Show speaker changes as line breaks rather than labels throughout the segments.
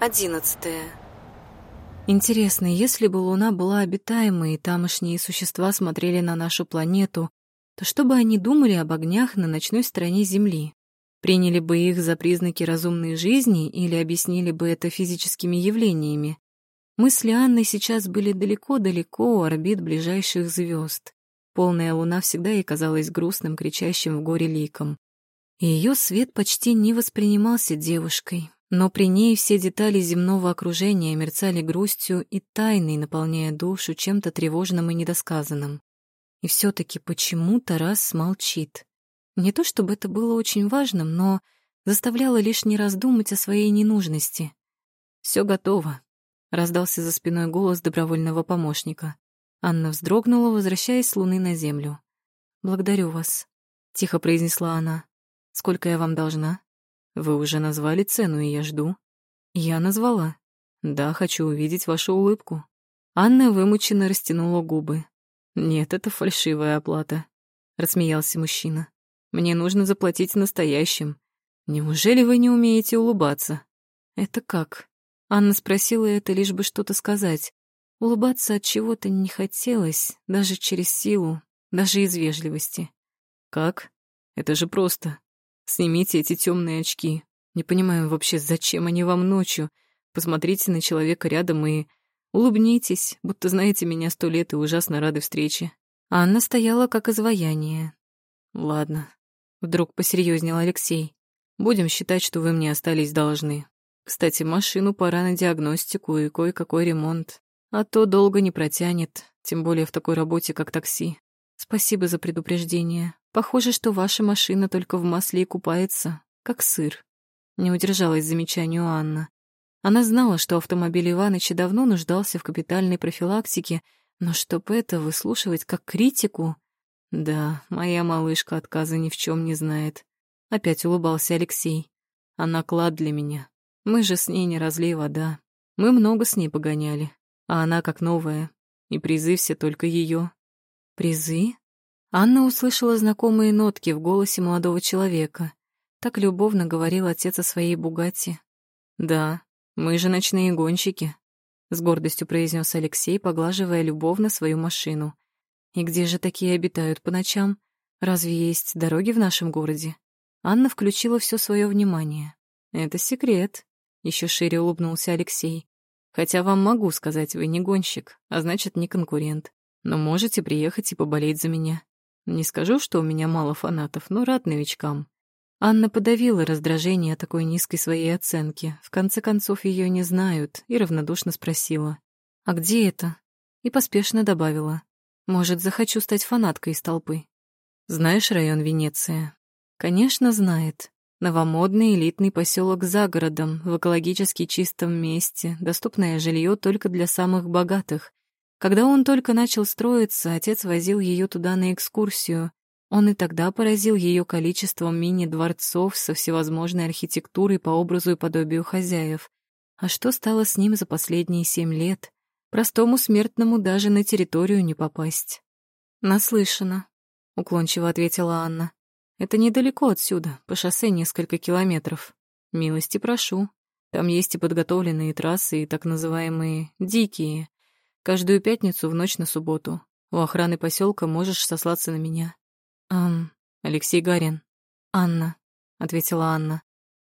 Одиннадцатое.
Интересно, если бы Луна была обитаемой, и тамошние существа смотрели на нашу планету, то что бы они думали об огнях на ночной стороне Земли? Приняли бы их за признаки разумной жизни или объяснили бы это физическими явлениями? Мы с Лианной сейчас были далеко-далеко у орбит ближайших звезд. Полная луна всегда ей казалась грустным, кричащим в горе ликом. И ее свет почти не воспринимался девушкой, но при ней все детали земного окружения мерцали грустью и тайной, наполняя душу чем-то тревожным и недосказанным. И все таки почему Тарас молчит? Не то чтобы это было очень важным, но заставляло лишь не раздумать о своей ненужности. Все готово», — раздался за спиной голос добровольного помощника. Анна вздрогнула, возвращаясь с луны на землю. «Благодарю вас», — тихо произнесла она. «Сколько я вам должна?» Вы уже назвали цену, и я жду. Я назвала. Да, хочу увидеть вашу улыбку. Анна вымученно растянула губы. Нет, это фальшивая оплата, рассмеялся мужчина. Мне нужно заплатить настоящим. Неужели вы не умеете улыбаться? Это как? Анна спросила это лишь бы что-то сказать. Улыбаться от чего-то не хотелось, даже через силу, даже из вежливости. Как? Это же просто. Снимите эти темные очки. Не понимаю вообще, зачем они вам ночью. Посмотрите на человека рядом и улыбнитесь, будто знаете меня сто лет и ужасно рады встрече. Анна стояла как изваяние. Ладно. Вдруг посерьезнел Алексей. Будем считать, что вы мне остались должны. Кстати, машину пора на диагностику и кое-какой ремонт. А то долго не протянет, тем более в такой работе, как такси. Спасибо за предупреждение. Похоже, что ваша машина только в масле и купается, как сыр. Не удержалась замечанию Анна. Она знала, что автомобиль Иваныча давно нуждался в капитальной профилактике, но чтоб это выслушивать как критику... Да, моя малышка отказа ни в чем не знает. Опять улыбался Алексей. Она клад для меня. Мы же с ней не разлей вода. Мы много с ней погоняли, а она как новая. И призы все только ее. Призы? Анна услышала знакомые нотки в голосе молодого человека. Так любовно говорил отец о своей Бугатти. «Да, мы же ночные гонщики», — с гордостью произнес Алексей, поглаживая любовно свою машину. «И где же такие обитают по ночам? Разве есть дороги в нашем городе?» Анна включила все свое внимание. «Это секрет», — еще шире улыбнулся Алексей. «Хотя вам могу сказать, вы не гонщик, а значит, не конкурент но можете приехать и поболеть за меня. Не скажу, что у меня мало фанатов, но рад новичкам». Анна подавила раздражение такой низкой своей оценки. В конце концов, ее не знают, и равнодушно спросила. «А где это?» И поспешно добавила. «Может, захочу стать фанаткой из толпы». «Знаешь район Венеция?» «Конечно, знает. Новомодный элитный поселок за городом, в экологически чистом месте, доступное жилье только для самых богатых. Когда он только начал строиться, отец возил ее туда на экскурсию. Он и тогда поразил ее количеством мини-дворцов со всевозможной архитектурой по образу и подобию хозяев. А что стало с ним за последние семь лет? Простому смертному даже на территорию не попасть. «Наслышана», — уклончиво ответила Анна. «Это недалеко отсюда, по шоссе несколько километров. Милости прошу. Там есть и подготовленные трассы, и так называемые «дикие», Каждую пятницу в ночь на субботу. У охраны поселка можешь сослаться на меня. Ам, Алексей Гарин. Анна, ответила Анна.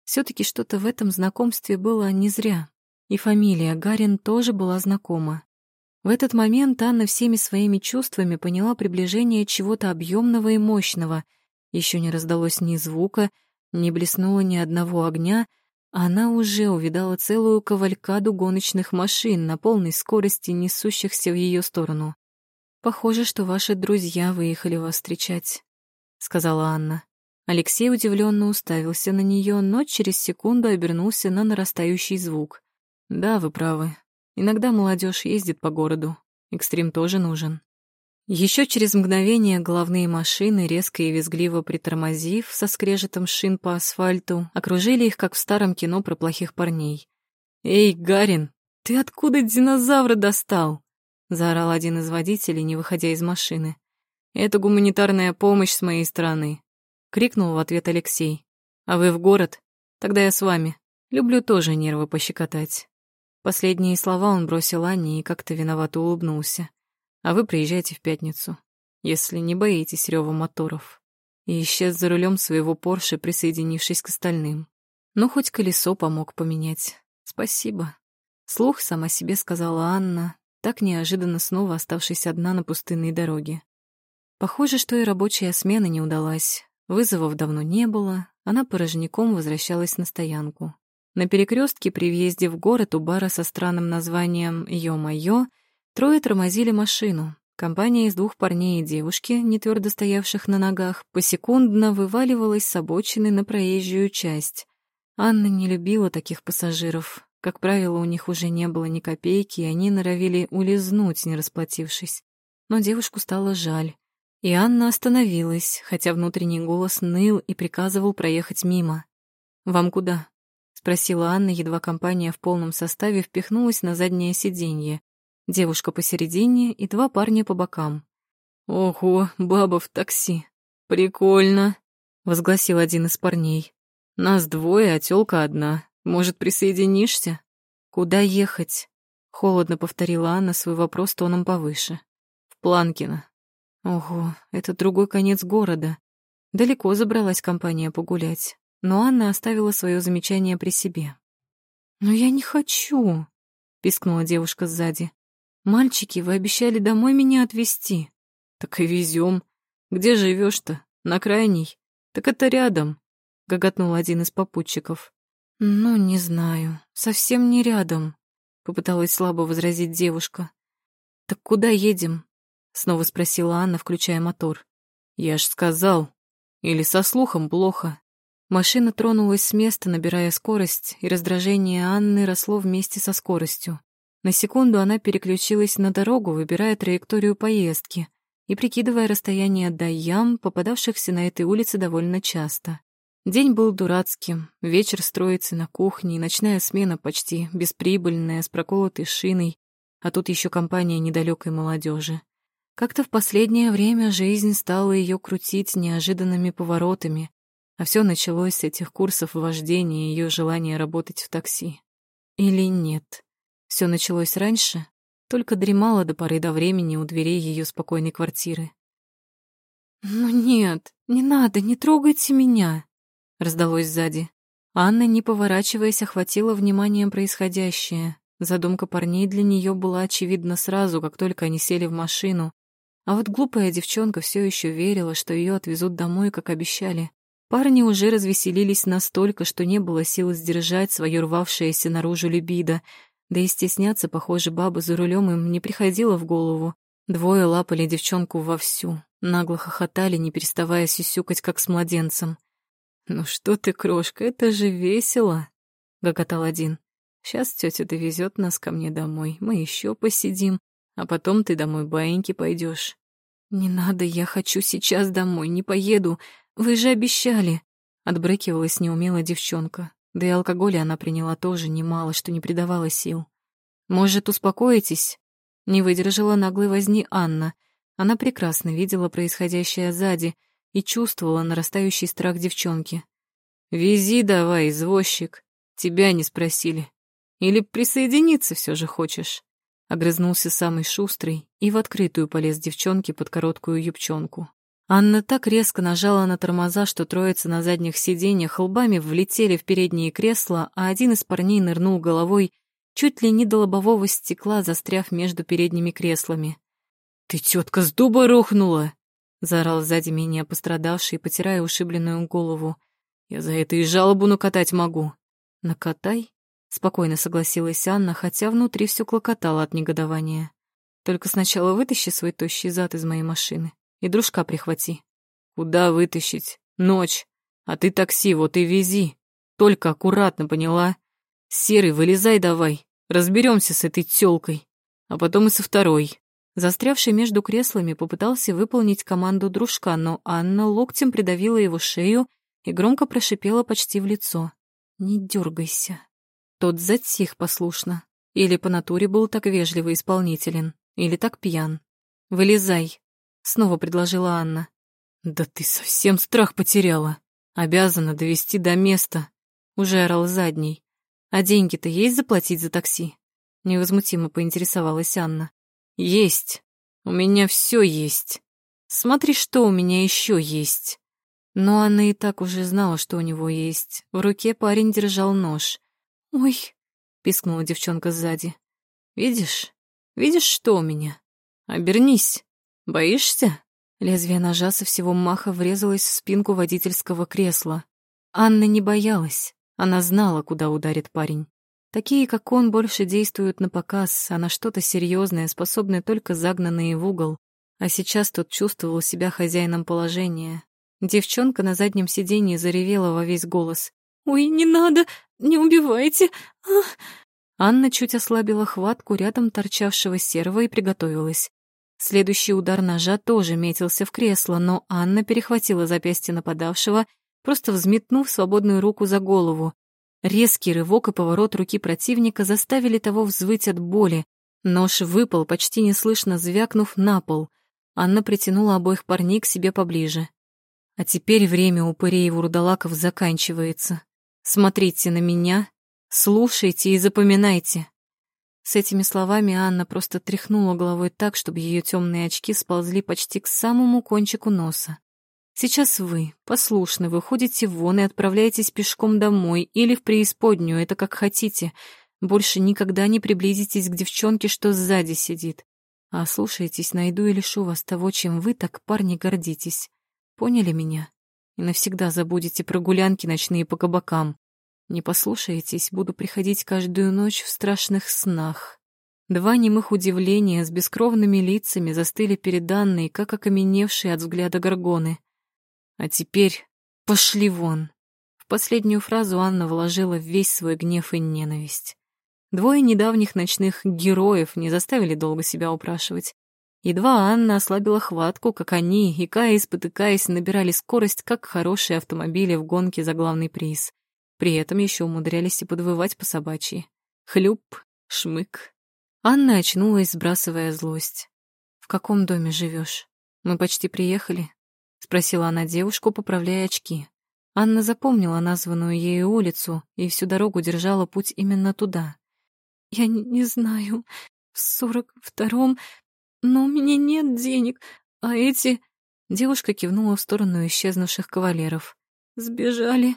все таки что-то в этом знакомстве было не зря. И фамилия Гарин тоже была знакома. В этот момент Анна всеми своими чувствами поняла приближение чего-то объемного и мощного. Еще не раздалось ни звука, не блеснуло ни одного огня — она уже увидала целую кавалькаду гоночных машин на полной скорости, несущихся в ее сторону. «Похоже, что ваши друзья выехали вас встречать», — сказала Анна. Алексей удивленно уставился на нее, но через секунду обернулся на нарастающий звук. «Да, вы правы. Иногда молодежь ездит по городу. Экстрим тоже нужен. Еще через мгновение головные машины, резко и визгливо притормозив, со скрежетом шин по асфальту, окружили их, как в старом кино про плохих парней. «Эй, Гарин, ты откуда динозавра достал?» — заорал один из водителей, не выходя из машины. «Это гуманитарная помощь с моей стороны», — крикнул в ответ Алексей. «А вы в город? Тогда я с вами. Люблю тоже нервы пощекотать. Последние слова он бросил Анне и как-то виновато улыбнулся. А вы приезжайте в пятницу, если не боитесь рёва моторов. И исчез за рулем своего Порше, присоединившись к остальным. Ну, хоть колесо помог поменять. Спасибо. Слух сама себе сказала Анна, так неожиданно снова оставшись одна на пустынной дороге. Похоже, что и рабочая смена не удалась. Вызовов давно не было, она порожняком возвращалась на стоянку. На перекрестке при въезде в город у бара со странным названием «Ё-моё» трое тормозили машину. Компания из двух парней и девушки, не твердо стоявших на ногах, посекундно вываливалась с обочины на проезжую часть. Анна не любила таких пассажиров. Как правило, у них уже не было ни копейки, и они норовили улизнуть, не расплатившись. Но девушку стало жаль. И Анна остановилась, хотя внутренний голос ныл и приказывал проехать мимо. «Вам куда?» спросила Анна, едва компания в полном составе впихнулась на заднее сиденье. Девушка посередине и два парня по бокам. «Ого, баба в такси! Прикольно!» — возгласил один из парней. «Нас двое, а тёлка одна. Может, присоединишься?» «Куда ехать?» — холодно повторила Анна свой вопрос тоном повыше. «В Планкино». «Ого, это другой конец города. Далеко забралась компания погулять но Анна оставила свое замечание при себе. «Но я не хочу», — пискнула девушка сзади. «Мальчики, вы обещали домой меня отвезти». «Так и везем. Где живешь то На крайней? Так это рядом», — гоготнул один из попутчиков. «Ну, не знаю. Совсем не рядом», — попыталась слабо возразить девушка. «Так куда едем?» — снова спросила Анна, включая мотор. «Я ж сказал. Или со слухом плохо?» Машина тронулась с места, набирая скорость, и раздражение Анны росло вместе со скоростью. На секунду она переключилась на дорогу, выбирая траекторию поездки и прикидывая расстояние до ям, попадавшихся на этой улице довольно часто. День был дурацким, вечер строится на кухне, и ночная смена почти бесприбыльная, с проколотой шиной, а тут еще компания недалекой молодежи. Как-то в последнее время жизнь стала ее крутить неожиданными поворотами, а все началось с этих курсов вождения и ее желания работать в такси. Или нет? Все началось раньше, только дремала до поры до времени у дверей ее спокойной квартиры. «Ну нет, не надо, не трогайте меня!» — раздалось сзади. Анна, не поворачиваясь, охватила вниманием происходящее. Задумка парней для нее была очевидна сразу, как только они сели в машину. А вот глупая девчонка все еще верила, что ее отвезут домой, как обещали. Парни уже развеселились настолько, что не было сил сдержать свое рвавшееся наружу либидо, да и стесняться, похоже, баба за рулем им не приходило в голову. Двое лапали девчонку вовсю, нагло хохотали, не переставая сюсюкать, как с младенцем. «Ну что ты, крошка, это же весело!» — гоготал один. «Сейчас тетя довезет нас ко мне домой, мы еще посидим, а потом ты домой баиньки пойдешь. «Не надо, я хочу сейчас домой, не поеду, «Вы же обещали!» — отбрыкивалась неумелая девчонка. Да и алкоголя она приняла тоже немало, что не придавало сил. «Может, успокоитесь?» Не выдержала наглой возни Анна. Она прекрасно видела происходящее сзади и чувствовала нарастающий страх девчонки. «Вези давай, извозчик. Тебя не спросили. Или присоединиться все же хочешь?» Огрызнулся самый шустрый и в открытую полез девчонке под короткую юбчонку. Анна так резко нажала на тормоза, что троица на задних сиденьях лбами влетели в передние кресла, а один из парней нырнул головой чуть ли не до лобового стекла, застряв между передними креслами. «Ты, тетка, с дуба рухнула!» — заорал сзади меня пострадавший, потирая ушибленную голову. «Я за это и жалобу накатать могу». «Накатай?» — спокойно согласилась Анна, хотя внутри все клокотало от негодования. «Только сначала вытащи свой тощий зад из моей машины, и дружка прихвати. Куда вытащить? Ночь. А ты такси, вот и вези. Только аккуратно, поняла? Серый, вылезай давай. Разберемся с этой тёлкой. А потом и со второй. Застрявший между креслами попытался выполнить команду дружка, но Анна локтем придавила его шею и громко прошипела почти в лицо. «Не дергайся». Тот затих послушно. Или по натуре был так вежливо исполнителен, или так пьян. «Вылезай», снова предложила Анна. Да ты совсем страх потеряла. Обязана довести до места. Уже орал задний. А деньги-то есть заплатить за такси? Невозмутимо поинтересовалась Анна. Есть. У меня все есть. Смотри, что у меня еще есть. Но Анна и так уже знала, что у него есть. В руке парень держал нож. «Ой!» — пискнула девчонка сзади. «Видишь? Видишь, что у меня? Обернись. Боишься?» Лезвие ножа со всего маха врезалось в спинку водительского кресла. Анна не боялась. Она знала, куда ударит парень. Такие, как он, больше действуют на показ, а на что-то серьезное способны только загнанные в угол. А сейчас тот чувствовал себя хозяином положения. Девчонка на заднем сиденье заревела во весь голос. «Ой, не надо! Не убивайте!» Ах! Анна чуть ослабила хватку рядом торчавшего серого и приготовилась. Следующий удар ножа тоже метился в кресло, но Анна перехватила запястье нападавшего, просто взметнув свободную руку за голову. Резкий рывок и поворот руки противника заставили того взвыть от боли. Нож выпал, почти неслышно звякнув на пол. Анна притянула обоих парней к себе поближе. А теперь время упырей и вурдалаков заканчивается. Смотрите на меня, слушайте и запоминайте. С этими словами Анна просто тряхнула головой так, чтобы ее темные очки сползли почти к самому кончику носа. Сейчас вы, послушно, выходите вон и отправляетесь пешком домой или в преисподнюю, это как хотите. Больше никогда не приблизитесь к девчонке, что сзади сидит. А слушайтесь, найду и лишу вас того, чем вы так, парни, гордитесь. Поняли меня? И навсегда забудете про гулянки ночные по кабакам. Не послушаетесь, буду приходить каждую ночь в страшных снах. Два немых удивления с бескровными лицами застыли перед Анной, как окаменевшие от взгляда горгоны. А теперь пошли вон. В последнюю фразу Анна вложила весь свой гнев и ненависть. Двое недавних ночных героев не заставили долго себя упрашивать. Едва Анна ослабила хватку, как они, икая и спотыкаясь, набирали скорость, как хорошие автомобили в гонке за главный приз. При этом еще умудрялись и подвывать по собачьи. Хлюп, шмык. Анна очнулась, сбрасывая злость. «В каком доме живешь? Мы почти приехали. — спросила она девушку, поправляя очки. Анна запомнила названную ею улицу и всю дорогу держала путь именно туда. «Я не знаю, в сорок втором, но у меня нет денег, а эти...» Девушка кивнула в сторону исчезнувших кавалеров. «Сбежали.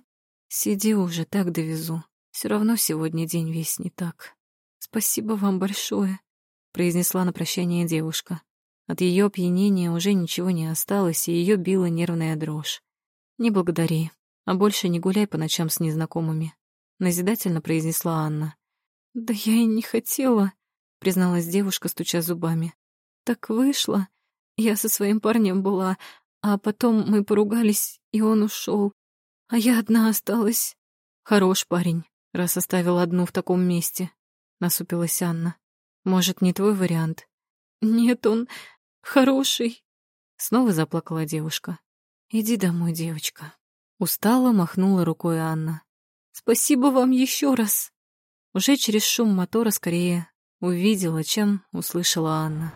Сиди уже, так довезу. Все равно сегодня день весь не так. Спасибо вам большое», — произнесла на прощание девушка. От ее опьянения уже ничего не осталось, и ее била нервная дрожь. «Не благодари, а больше не гуляй по ночам с незнакомыми», — назидательно произнесла Анна. «Да я и не хотела», — призналась девушка, стуча зубами. «Так вышло. Я со своим парнем была, а потом мы поругались, и он ушел. А я одна осталась». «Хорош парень, раз оставил одну в таком месте», — насупилась Анна. «Может, не твой вариант?» «Нет, он... Хороший. Снова заплакала девушка. Иди домой, девочка. Устала махнула рукой Анна. Спасибо вам еще раз. Уже через шум мотора скорее увидела, чем услышала Анна.